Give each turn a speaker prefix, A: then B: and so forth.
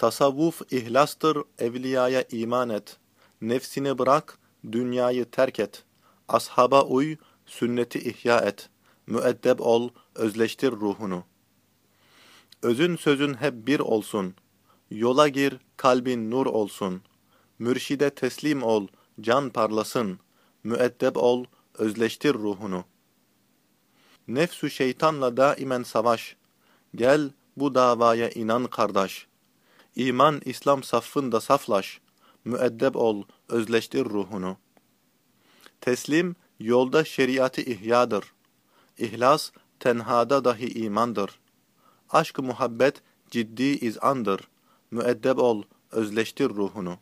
A: Tasavvuf ihlastır, evliyaya iman et. Nefsini bırak, dünyayı terk et. Ashaba uy, sünneti ihya et. Müeddep ol, özleştir ruhunu. Özün sözün hep bir olsun. Yola gir, kalbin nur olsun. Mürşide teslim ol, can parlasın. Müeddep ol, özleştir ruhunu. Nefsü şeytanla daimen savaş. Gel bu davaya inan kardeş. İman İslam saffında saflaş. Müeddep ol, özleştir ruhunu. Teslim yolda şeriatı ihyadır. İhlas tenhada dahi imandır. Aşk-ı muhabbet ciddi izandır. Müeddep ol, özleştir ruhunu.